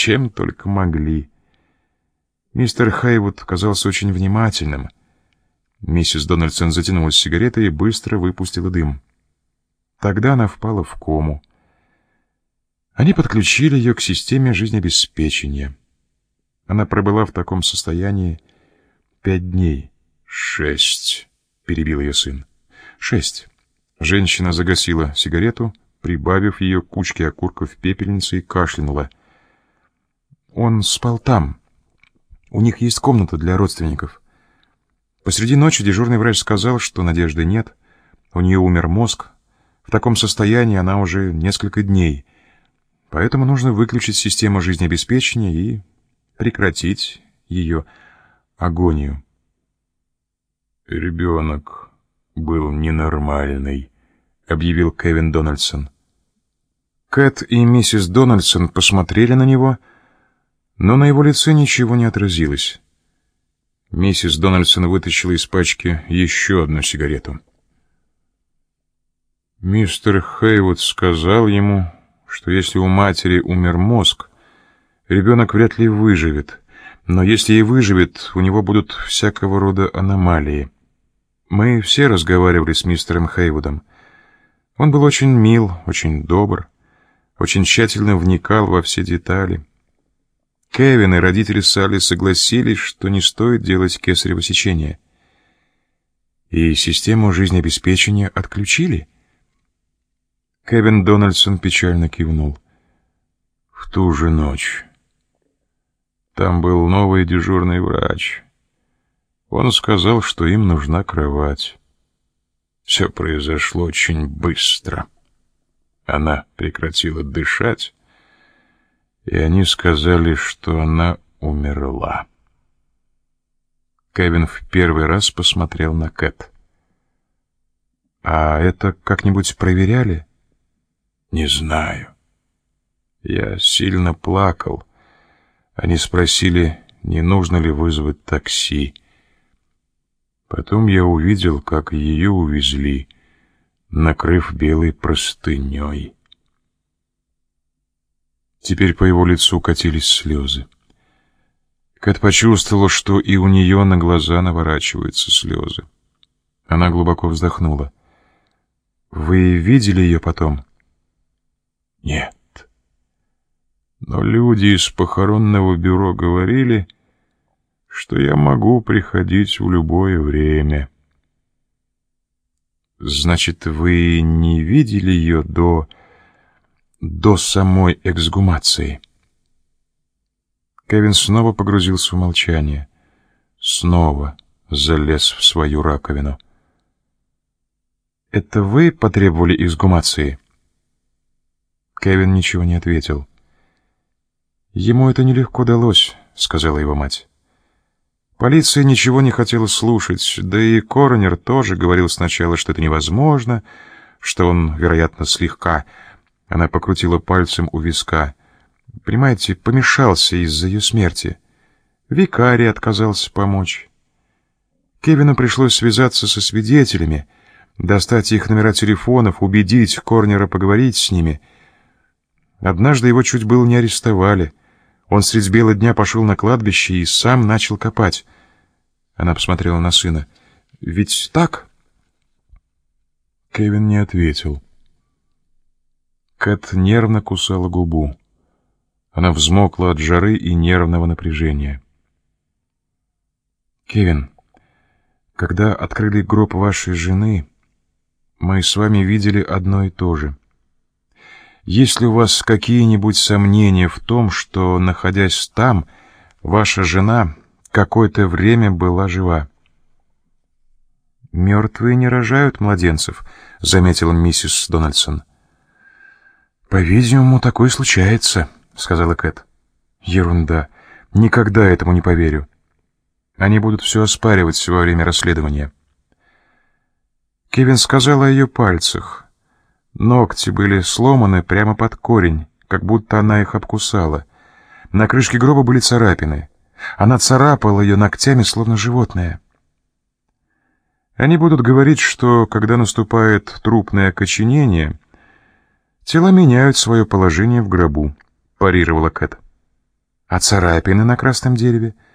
чем только могли. Мистер Хайвуд казался очень внимательным. Миссис Дональдсон затянулась сигаретой и быстро выпустила дым. Тогда она впала в кому. Они подключили ее к системе жизнеобеспечения. Она пробыла в таком состоянии пять дней. «Шесть», — перебил ее сын. «Шесть». Женщина загасила сигарету, прибавив ее к кучке окурков в пепельнице и кашлянула. «Он спал там. У них есть комната для родственников. Посреди ночи дежурный врач сказал, что надежды нет. У нее умер мозг. В таком состоянии она уже несколько дней. Поэтому нужно выключить систему жизнеобеспечения и прекратить ее агонию». «Ребенок был ненормальный», — объявил Кевин Дональдсон. Кэт и миссис Дональдсон посмотрели на него, но на его лице ничего не отразилось. Миссис Дональдсон вытащила из пачки еще одну сигарету. Мистер Хейвуд сказал ему, что если у матери умер мозг, ребенок вряд ли выживет, но если и выживет, у него будут всякого рода аномалии. Мы все разговаривали с мистером Хейвудом. Он был очень мил, очень добр, очень тщательно вникал во все детали. Кевин и родители Салли согласились, что не стоит делать кесарево сечение. И систему жизнеобеспечения отключили. Кевин Дональдсон печально кивнул. В ту же ночь. Там был новый дежурный врач — он сказал, что им нужна кровать. Все произошло очень быстро. Она прекратила дышать, и они сказали, что она умерла. Кевин в первый раз посмотрел на Кэт. «А это как-нибудь проверяли?» «Не знаю. Я сильно плакал. Они спросили, не нужно ли вызвать такси. Потом я увидел, как ее увезли, накрыв белой простыней. Теперь по его лицу катились слезы. Кэт почувствовала, что и у нее на глаза наворачиваются слезы. Она глубоко вздохнула. «Вы видели ее потом?» «Нет. Но люди из похоронного бюро говорили, что я могу приходить в любое время. Значит, вы не видели ее до... до самой эксгумации? Кевин снова погрузился в молчание. Снова залез в свою раковину. «Это вы потребовали эксгумации?» Кевин ничего не ответил. «Ему это нелегко далось», — сказала его мать. Полиция ничего не хотела слушать, да и коронер тоже говорил сначала, что это невозможно, что он, вероятно, слегка... Она покрутила пальцем у виска. Понимаете, помешался из-за ее смерти. Викарий отказался помочь. Кевину пришлось связаться со свидетелями, достать их номера телефонов, убедить Корнера поговорить с ними. Однажды его чуть было не арестовали — он средь бела дня пошел на кладбище и сам начал копать. Она посмотрела на сына. «Ведь так?» Кевин не ответил. Кэт нервно кусала губу. Она взмокла от жары и нервного напряжения. «Кевин, когда открыли гроб вашей жены, мы с вами видели одно и то же. Есть ли у вас какие-нибудь сомнения в том, что, находясь там, ваша жена какое-то время была жива? «Мертвые не рожают младенцев», — заметила миссис Дональдсон. «По-видимому, такое случается», — сказала Кэт. «Ерунда. Никогда этому не поверю. Они будут все оспаривать во время расследования». Кевин сказал о ее пальцах — Ногти были сломаны прямо под корень, как будто она их обкусала. На крышке гроба были царапины. Она царапала ее ногтями, словно животное. Они будут говорить, что, когда наступает трупное окоченение, тела меняют свое положение в гробу, парировала Кэт. А царапины на красном дереве —